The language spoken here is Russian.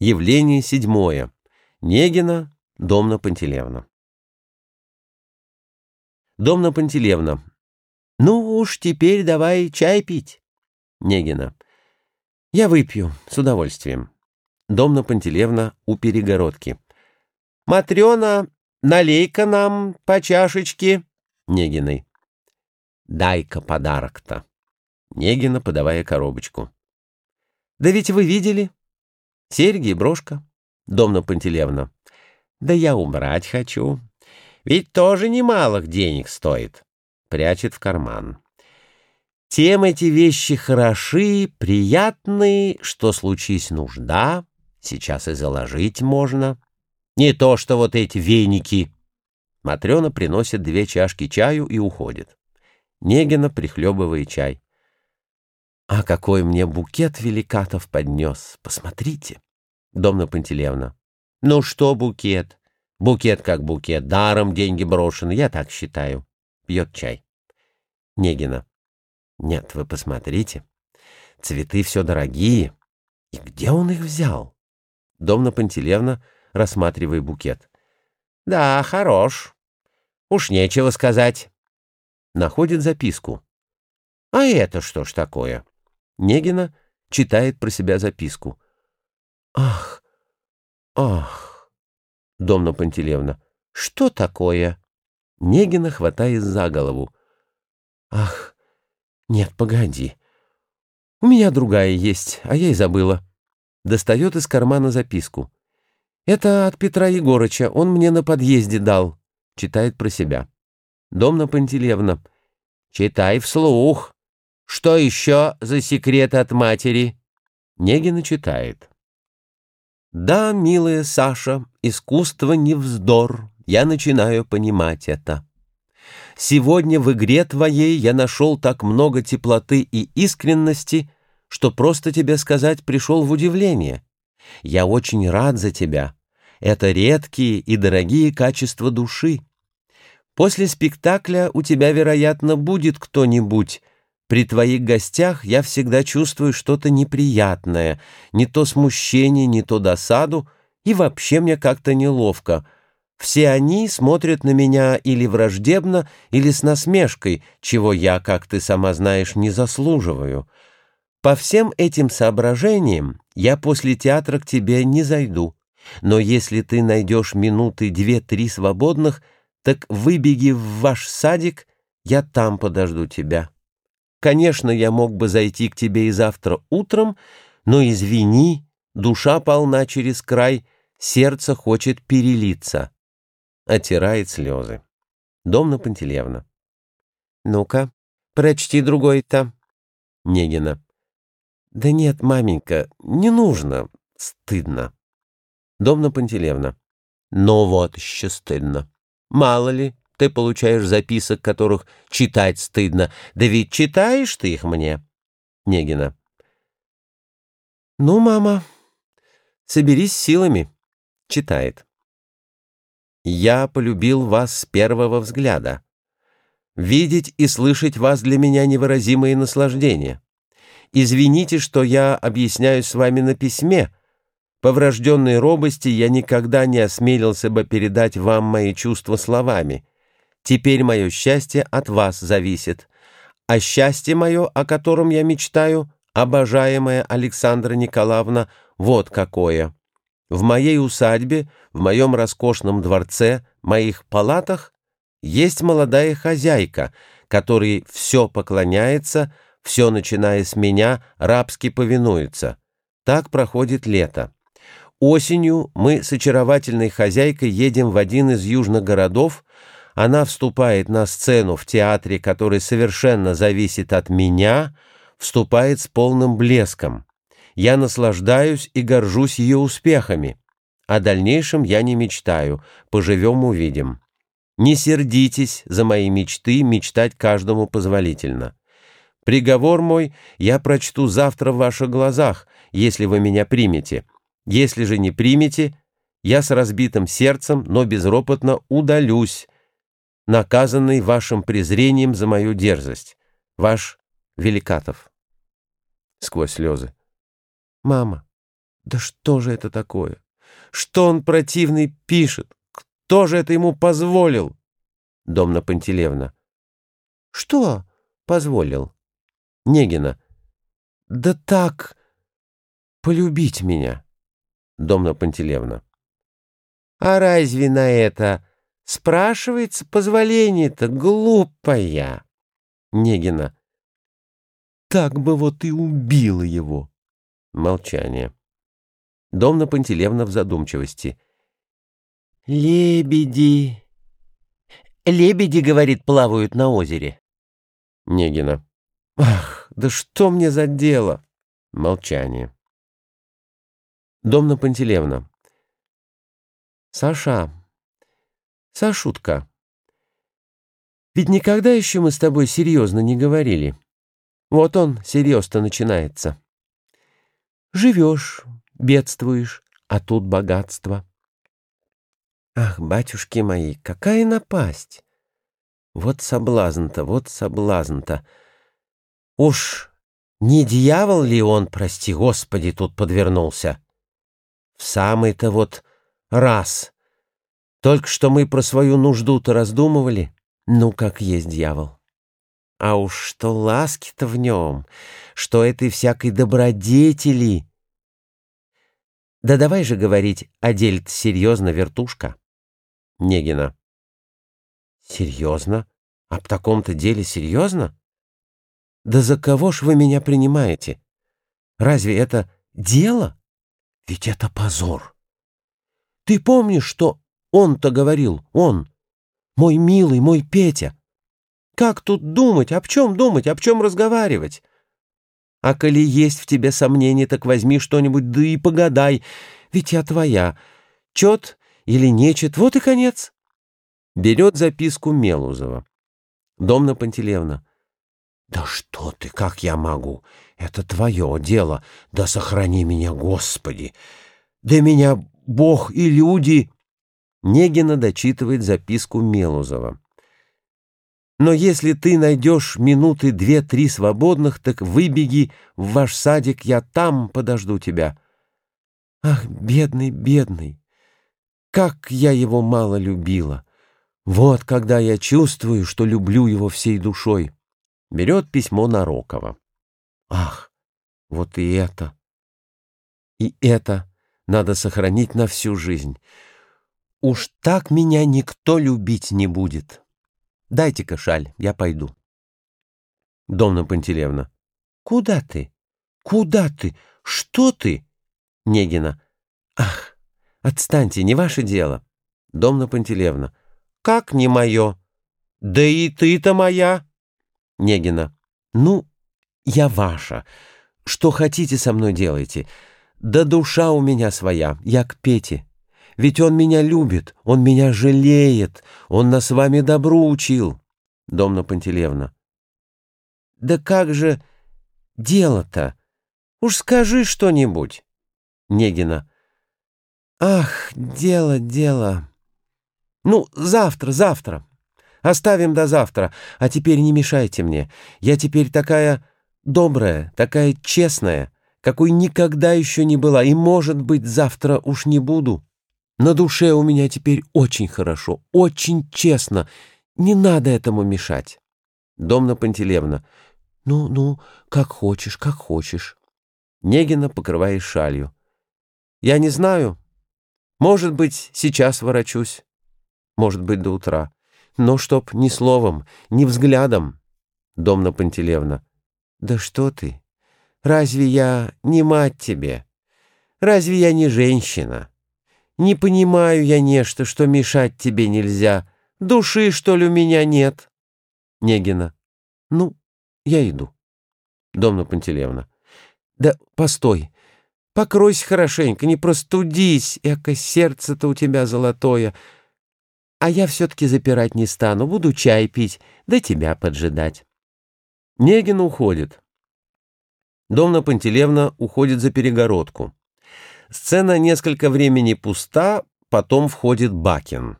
Явление седьмое. Негина, Домна Пантелевна. Домна Пантелевна. Ну уж теперь давай чай пить. Негина. Я выпью, с удовольствием. Домна Пантелевна у перегородки. Матрена, налей-ка нам по чашечке. Негиной. Дай-ка подарок-то. Негина, подавая коробочку. Да ведь вы видели? Серьги и брошка. Домна Пантелевна. Да я убрать хочу. Ведь тоже немалых денег стоит. Прячет в карман. Тем эти вещи хороши, приятны, что случись нужда, сейчас и заложить можно. Не то, что вот эти веники. Матрена приносит две чашки чаю и уходит. Негина прихлебывая чай. А какой мне букет великатов поднес, посмотрите. Домна Пантелеевна. Ну что букет? Букет как букет, даром деньги брошены, я так считаю. Пьет чай. Негина. Нет, вы посмотрите. Цветы все дорогие. И где он их взял? Домна Пантелеевна, рассматривая букет. Да, хорош. Уж нечего сказать. Находит записку. А это что ж такое? Негина читает про себя записку. «Ах! Ах!» Домна Пантелеевна. «Что такое?» Негина хватает за голову. «Ах! Нет, погоди. У меня другая есть, а я и забыла». Достает из кармана записку. «Это от Петра Егорыча, он мне на подъезде дал». Читает про себя. Домна Пантелеевна. «Читай вслух». Что еще за секрет от матери? Негина читает. Да, милая Саша, искусство не вздор, я начинаю понимать это. Сегодня в игре твоей я нашел так много теплоты и искренности, что просто тебе сказать пришел в удивление. Я очень рад за тебя. Это редкие и дорогие качества души. После спектакля у тебя, вероятно, будет кто-нибудь, при твоих гостях я всегда чувствую что-то неприятное, не то смущение, не то досаду, и вообще мне как-то неловко. Все они смотрят на меня или враждебно, или с насмешкой, чего я, как ты сама знаешь, не заслуживаю. По всем этим соображениям я после театра к тебе не зайду. Но если ты найдешь минуты две-три свободных, так выбеги в ваш садик, я там подожду тебя». Конечно, я мог бы зайти к тебе и завтра утром, но извини, душа полна через край, сердце хочет перелиться. Отирает слезы. Домна Пантелеевна. Ну-ка, прочти другой-то. Негина. Да нет, маменька, не нужно. Стыдно. Домна Пантелеевна. Ну вот еще стыдно. Мало ли, ты получаешь записок, которых читать стыдно. Да ведь читаешь ты их мне. Негина. Ну, мама, соберись силами. Читает. Я полюбил вас с первого взгляда. Видеть и слышать вас для меня невыразимое наслаждение. Извините, что я объясняюсь с вами на письме. По врожденной робости я никогда не осмелился бы передать вам мои чувства словами. Теперь мое счастье от вас зависит. А счастье мое, о котором я мечтаю, обожаемая Александра Николаевна, вот какое. В моей усадьбе, в моем роскошном дворце, моих палатах есть молодая хозяйка, которой все поклоняется, все, начиная с меня, рабски повинуется. Так проходит лето. Осенью мы с очаровательной хозяйкой едем в один из южных городов, она вступает на сцену в театре, который совершенно зависит от меня, вступает с полным блеском. Я наслаждаюсь и горжусь ее успехами. О дальнейшем я не мечтаю, поживем увидим. Не сердитесь за мои мечты, мечтать каждому позволительно. Приговор мой я прочту завтра в ваших глазах, если вы меня примете. Если же не примете, я с разбитым сердцем, но безропотно удалюсь, наказанный вашим презрением за мою дерзость. Ваш Великатов. Сквозь слезы. Мама, Да что же это такое? Что он противный пишет? Кто же это ему позволил? Домна Пантелеевна. Что позволил? Негина. Да так, полюбить меня. Домна Пантелеевна. А разве на это спрашивается позволение-то, глупая? Негина. Так бы вот и убила его. Молчание. Домна Пантелеевна в задумчивости. «Лебеди!» «Лебеди, — говорит, — плавают на озере». Негина. «Ах, да что мне за дело?» Молчание. Домна Пантелеевна. «Саша, Сашутка, ведь никогда еще мы с тобой серьезно не говорили. Вот он, серьезно начинается. Живешь, бедствуешь, а тут богатство. Ах, батюшки мои, какая напасть! Вот соблазн-то, вот соблазн-то. Уж не дьявол ли он, прости господи, тут подвернулся? В самый-то вот раз. Только что мы про свою нужду-то раздумывали, ну, как есть дьявол. А уж что ласки-то в нем, что этой всякой добродетели. Да давай же говорить о деле серьезно, вертушка. Негина. Серьезно? Об таком-то деле серьезно? Да за кого ж вы меня принимаете? Разве это дело? Ведь это позор. Ты помнишь, что он-то говорил, он, мой милый, мой Петя? Как тут думать, об чем думать, об чем разговаривать? А коли есть в тебе сомнения, так возьми что-нибудь, да и погадай, ведь я твоя. Чет или нечет, вот и конец. Берет записку Мелузова. Домна Пантелеевна. «Да что ты, как я могу? Это твое дело. Да сохрани меня, Господи! Да меня Бог и люди...» Негина дочитывает записку Мелузова. «Но если ты найдешь минуты две-три свободных, так выбеги в ваш садик, я там подожду тебя». «Ах, бедный, бедный! Как я его мало любила! Вот когда я чувствую, что люблю его всей душой!» Берет письмо Нарокова. «Ах, вот и это! И это надо сохранить на всю жизнь!» Уж так меня никто любить не будет. Дайте-ка шаль, я пойду. Домна Пантелеевна. Куда ты? Куда ты? Что ты? Негина. Ах, отстаньте, не ваше дело. Домна Пантелеевна. Как не мое? Да и ты-то моя. Негина. Ну, я ваша. Что хотите со мной делайте. Да душа у меня своя, я к Пете. Ведь он меня любит, он меня жалеет, он нас с вами добру учил. Домна Пантелеевна. Да как же дело-то? Уж скажи что-нибудь. Негина. Ах, дело, дело. Ну, завтра, завтра. Оставим до завтра, а теперь не мешайте мне. Я теперь такая добрая, такая честная, какой никогда еще не была, и, может быть, завтра уж не буду. На душе у меня теперь очень хорошо, очень честно. Не надо этому мешать. Домна Пантелеевна. Ну, ну, как хочешь, как хочешь. Негина, покрывая шалью. Я не знаю. Может быть, сейчас ворочусь. Может быть, до утра. Но чтоб ни словом, ни взглядом. Домна Пантелеевна. Да что ты? Разве я не мать тебе? Разве я не женщина? Не понимаю я нечто, что мешать тебе нельзя. Души, что ли, у меня нет? Негина. Ну, я иду. Домна Пантелеевна. Да постой. Покройся хорошенько, не простудись, эко сердце-то у тебя золотое. А я все-таки запирать не стану, буду чай пить, да тебя поджидать. Негин уходит. Домна Пантелеевна уходит за перегородку. Сцена несколько времени пуста, потом входит Бакин.